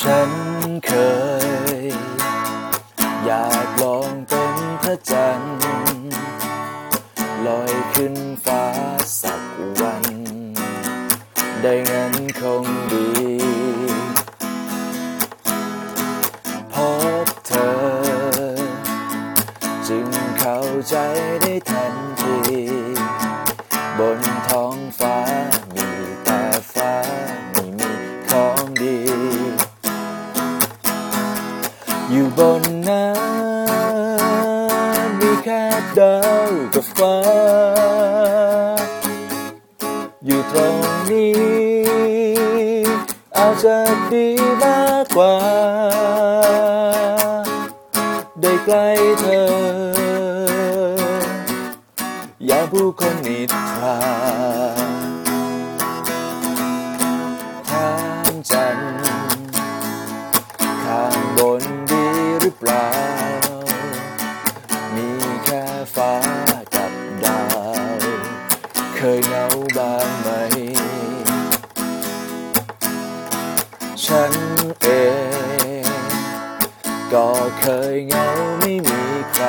ฉันเคย อยากลองเป็นพระจันทร์ลอยขึ้นฟ้าสักวัน ได้เงั้นคงดี พบเธอ จึงเข้าใจได้ทันที บน อยู่บนนั้นมีแค่ดาวกับฟ้า อยู่ตรงนี้ อาจจะดีมากกว่า ได้ใกล้เธอ อย่าผู้คนนิทราางไหมฉันเอง ก็เคยเหงาไม่มีใคร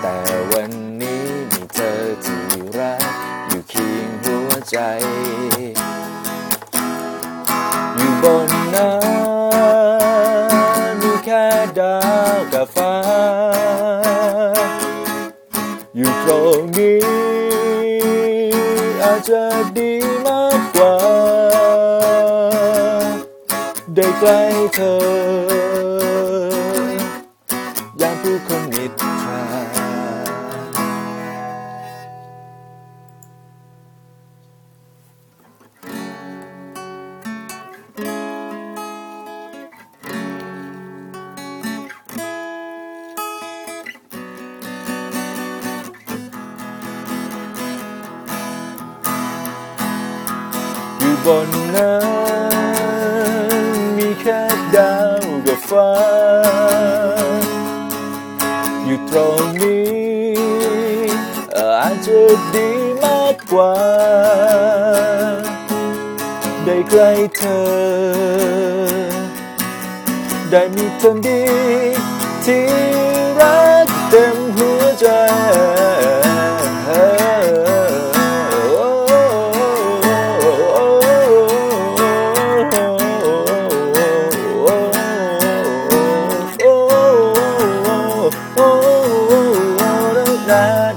แต่วันนี้มีเธอที่รัก อยู่เคียงหัวใจ อยู่บนนั้นมีแค่ดาวกับฟ้า อยู่ตรงนี้ จจะดีมากกว่า ได้ใกล้เธอ บนนั้นมีแค่ดาวกับฟ้า อยู่ตรงนี้อาจจะดีมากกว่า ได้ใกล้เธอ ได้มีคนดีที่ side.